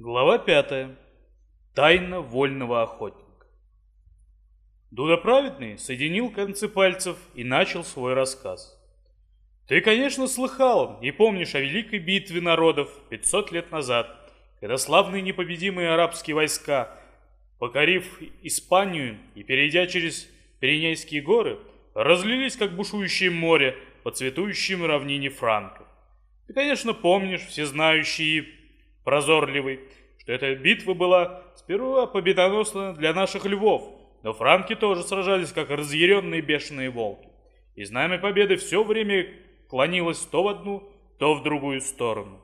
Глава пятая. Тайна вольного охотника. Дуда Праведный соединил концы пальцев и начал свой рассказ. Ты, конечно, слыхал и помнишь о великой битве народов 500 лет назад, когда славные непобедимые арабские войска, покорив Испанию и перейдя через Пиренейские горы, разлились, как бушующее море по цветущим равнине франков. Ты, конечно, помнишь, всезнающий и прозорливый, что эта битва была сперва победоносна для наших львов, но франки тоже сражались, как разъяренные бешеные волки. И знамя победы все время клонилось то в одну, то в другую сторону.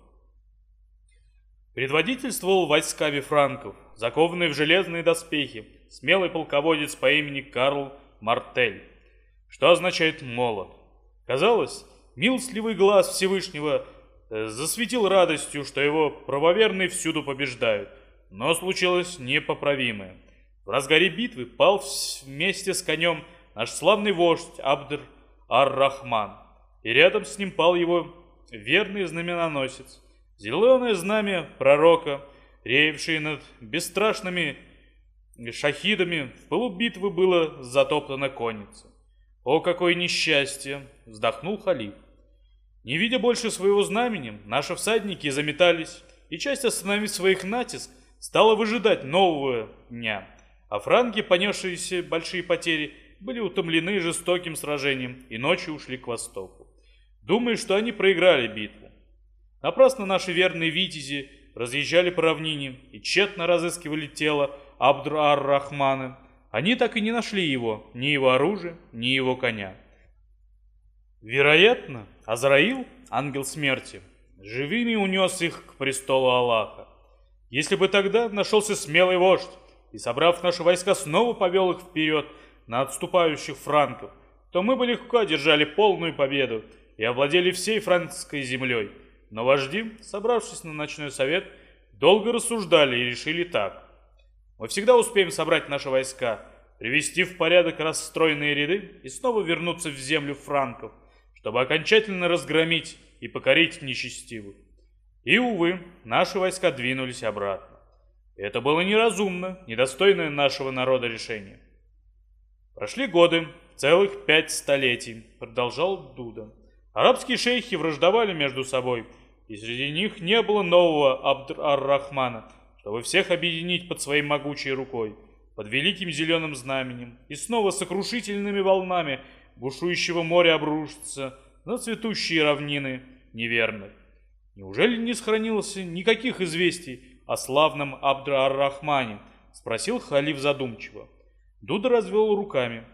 Предводительствовал войсками франков, закованный в железные доспехи, смелый полководец по имени Карл Мартель, что означает «молот». Казалось, милостливый глаз Всевышнего засветил радостью, что его правоверные всюду побеждают, но случилось непоправимое. В разгаре битвы пал вместе с конем наш славный вождь Абдр Ар-Рахман, и рядом с ним пал его верный знаменоносец, зеленое знамя пророка, реевшее над бесстрашными шахидами, в пылу битвы было затоптана конница. «О, какое несчастье!» — вздохнул халиф. Не видя больше своего знамени, наши всадники заметались, и часть, остановив своих натиск, стала выжидать нового дня, а франки, понесшиеся большие потери, были утомлены жестоким сражением и ночью ушли к востоку, думая, что они проиграли битву. Напрасно наши верные витязи разъезжали по равнине и тщетно разыскивали тело Абдр-ар-Рахмана, они так и не нашли его, ни его оружия, ни его коня. Вероятно, Азраил, ангел смерти, живыми унес их к престолу Аллаха. Если бы тогда нашелся смелый вождь и, собрав наши войска, снова повел их вперед на отступающих франков, то мы бы легко одержали полную победу и овладели всей франкской землей. Но вожди, собравшись на ночной совет, долго рассуждали и решили так. Мы всегда успеем собрать наши войска, привести в порядок расстроенные ряды и снова вернуться в землю франков, чтобы окончательно разгромить и покорить нечестивых. И, увы, наши войска двинулись обратно. Это было неразумно, недостойное нашего народа решение. Прошли годы, целых пять столетий, продолжал Дуда. Арабские шейхи враждовали между собой, и среди них не было нового Абд-ар-Рахмана, чтобы всех объединить под своей могучей рукой, под великим зеленым знаменем, и снова сокрушительными волнами бушующего моря обрушиться на цветущие равнины неверных. Неужели не сохранилось никаких известий о славном Абдра-ар-Рахмане? Спросил халиф задумчиво. Дуда развел руками.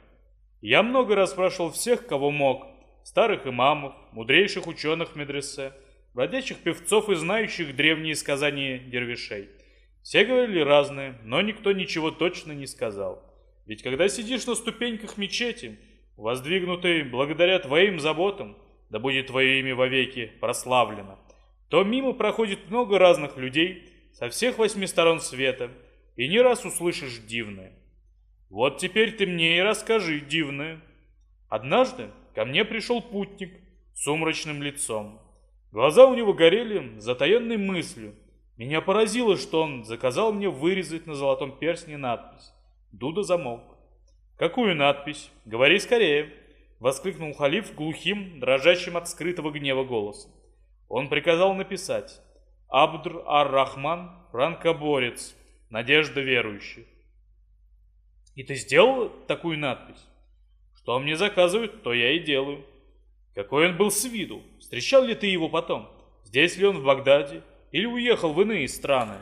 Я много раз спрашивал всех, кого мог. Старых имамов, мудрейших ученых медресе, бродячих певцов и знающих древние сказания дервишей. Все говорили разные, но никто ничего точно не сказал. Ведь когда сидишь на ступеньках мечети, воздвигнутой благодаря твоим заботам, да будет твое имя вовеки прославлено, то мимо проходит много разных людей со всех восьми сторон света, и не раз услышишь дивное. Вот теперь ты мне и расскажи дивное. Однажды ко мне пришел путник с сумрачным лицом. Глаза у него горели затаенной мыслью, меня поразило, что он заказал мне вырезать на золотом перстне надпись. Дуда замолк. «Какую надпись? Говори скорее!» Воскликнул халиф глухим, дрожащим от скрытого гнева голосом. Он приказал написать «Абдр ар-Рахман, франкоборец, надежда верующих». «И ты сделал такую надпись?» «Что мне заказывают, то я и делаю». «Какой он был с виду? Встречал ли ты его потом? Здесь ли он в Багдаде? или уехал в иные страны.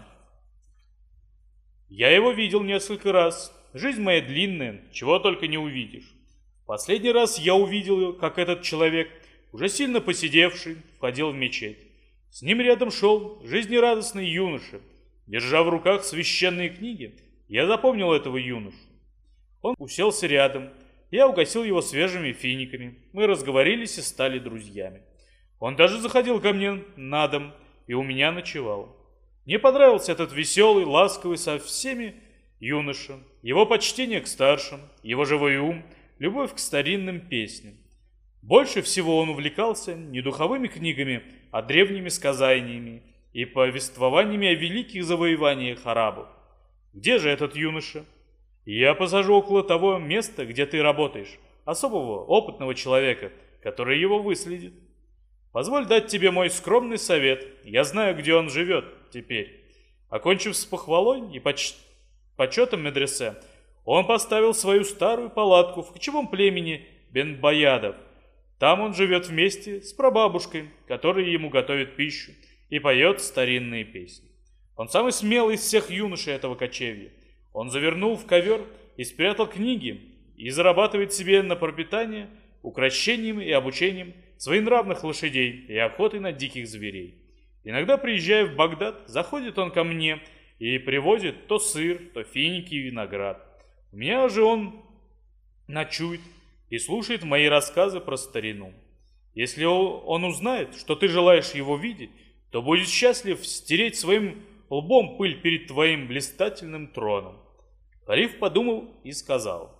Я его видел несколько раз. Жизнь моя длинная, чего только не увидишь. Последний раз я увидел, как этот человек, уже сильно посидевший, входил в мечеть. С ним рядом шел жизнерадостный юноша. Держа в руках священные книги, я запомнил этого юношу. Он уселся рядом, я угостил его свежими финиками. Мы разговорились и стали друзьями. Он даже заходил ко мне на дом, и у меня ночевал. Мне понравился этот веселый, ласковый со всеми юноша, его почтение к старшим, его живой ум, любовь к старинным песням. Больше всего он увлекался не духовыми книгами, а древними сказаниями, и повествованиями о великих завоеваниях арабов. Где же этот юноша? Я посажу около того места, где ты работаешь, особого опытного человека, который его выследит. Позволь дать тебе мой скромный совет. Я знаю, где он живет теперь. Окончив с похвалой и поч... почетом медресе, он поставил свою старую палатку в кочевом племени Бенбаядов. Там он живет вместе с прабабушкой, которая ему готовит пищу и поет старинные песни. Он самый смелый из всех юношей этого кочевья. Он завернул в ковер и спрятал книги и зарабатывает себе на пропитание укращением и обучением своенравных лошадей и охотой на диких зверей. Иногда, приезжая в Багдад, заходит он ко мне и привозит то сыр, то финики и виноград. У меня же он ночует и слушает мои рассказы про старину. Если он узнает, что ты желаешь его видеть, то будет счастлив стереть своим лбом пыль перед твоим блистательным троном. Халиф подумал и сказал,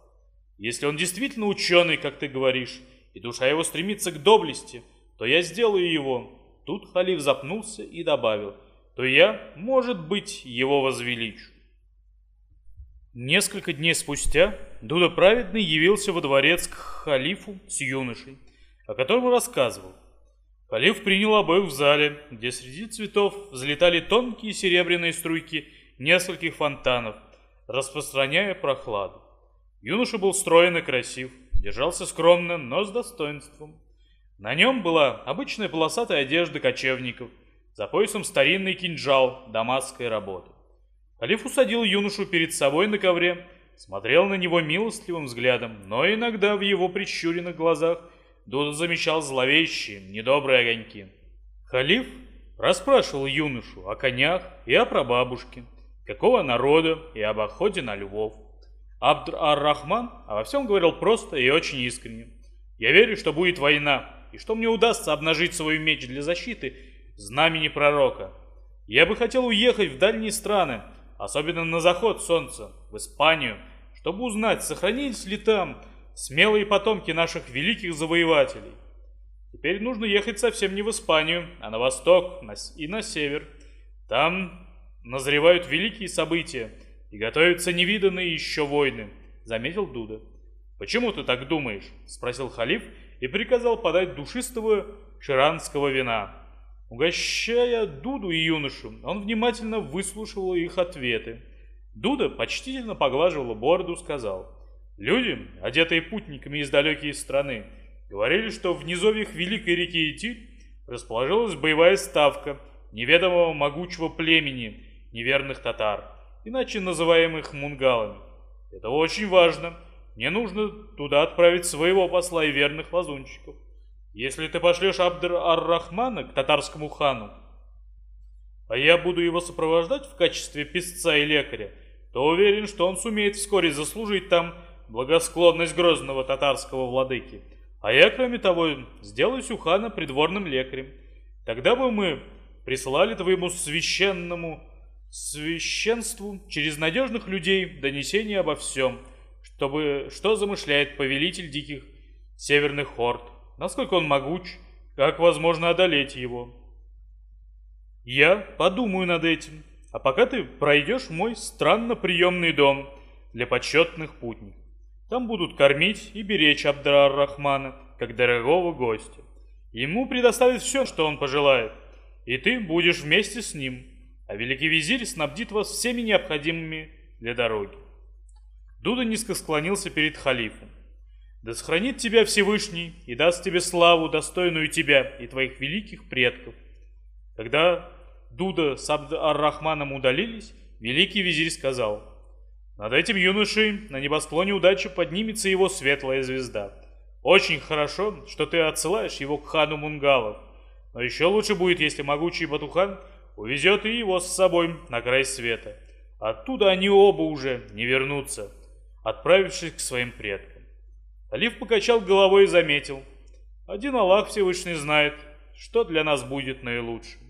если он действительно ученый, как ты говоришь, и душа его стремится к доблести, то я сделаю его. Тут халиф запнулся и добавил, то я, может быть, его возвеличу. Несколько дней спустя Дуда Праведный явился во дворец к халифу с юношей, о котором рассказывал. Халиф принял обоих в зале, где среди цветов взлетали тонкие серебряные струйки нескольких фонтанов, распространяя прохладу. Юноша был строен и красив, держался скромно, но с достоинством. На нем была обычная полосатая одежда кочевников, за поясом старинный кинжал дамасской работы. Халиф усадил юношу перед собой на ковре, смотрел на него милостливым взглядом, но иногда в его прищуренных глазах Дуда замечал зловещие, недобрые огоньки. Халиф расспрашивал юношу о конях и о прабабушке, какого народа и об охоте на львов. Абдр ар-Рахман обо всем говорил просто и очень искренне. «Я верю, что будет война, и что мне удастся обнажить свой меч для защиты знамени пророка. Я бы хотел уехать в дальние страны, особенно на заход солнца, в Испанию, чтобы узнать, сохранились ли там смелые потомки наших великих завоевателей. Теперь нужно ехать совсем не в Испанию, а на восток и на север. Там назревают великие события и готовятся невиданные еще войны, заметил Дуда. Почему ты так думаешь? спросил халиф и приказал подать душистого ширанского вина. Угощая Дуду и юношу, он внимательно выслушивал их ответы. Дуда почтительно поглаживала бороду, сказал – Люди, одетые путниками из далекой страны, говорили, что в низовьях великой реки Итиль расположилась боевая ставка неведомого могучего племени неверных татар, иначе называемых мунгалами. Это очень важно. Мне нужно туда отправить своего посла и верных лазунчиков. Если ты пошлешь Абдр ар-Рахмана к татарскому хану, а я буду его сопровождать в качестве писца и лекаря, то уверен, что он сумеет вскоре заслужить там благосклонность грозного татарского владыки. А я, кроме того, сделаю Сюхана придворным лекарем. Тогда бы мы присылали твоему священному священству через надежных людей донесение обо всем, чтобы что замышляет повелитель диких северных хорд, насколько он могуч, как возможно одолеть его. Я подумаю над этим, а пока ты пройдешь мой странно приемный дом для почетных путников. Там будут кормить и беречь Абдар-Рахмана, как дорогого гостя. Ему предоставят все, что он пожелает, и ты будешь вместе с ним, а великий визирь снабдит вас всеми необходимыми для дороги. Дуда низко склонился перед халифом. Да сохранит тебя Всевышний и даст тебе славу, достойную тебя и твоих великих предков. Когда Дуда с Абд-ар-Рахманом удалились, великий визирь сказал – над этим юношей на небосклоне удачи поднимется его светлая звезда. Очень хорошо, что ты отсылаешь его к хану Мунгалов. Но еще лучше будет, если могучий Батухан увезет и его с собой на край света. Оттуда они оба уже не вернутся, отправившись к своим предкам. Алиф покачал головой и заметил. Один Аллах Всевышний знает, что для нас будет наилучшим.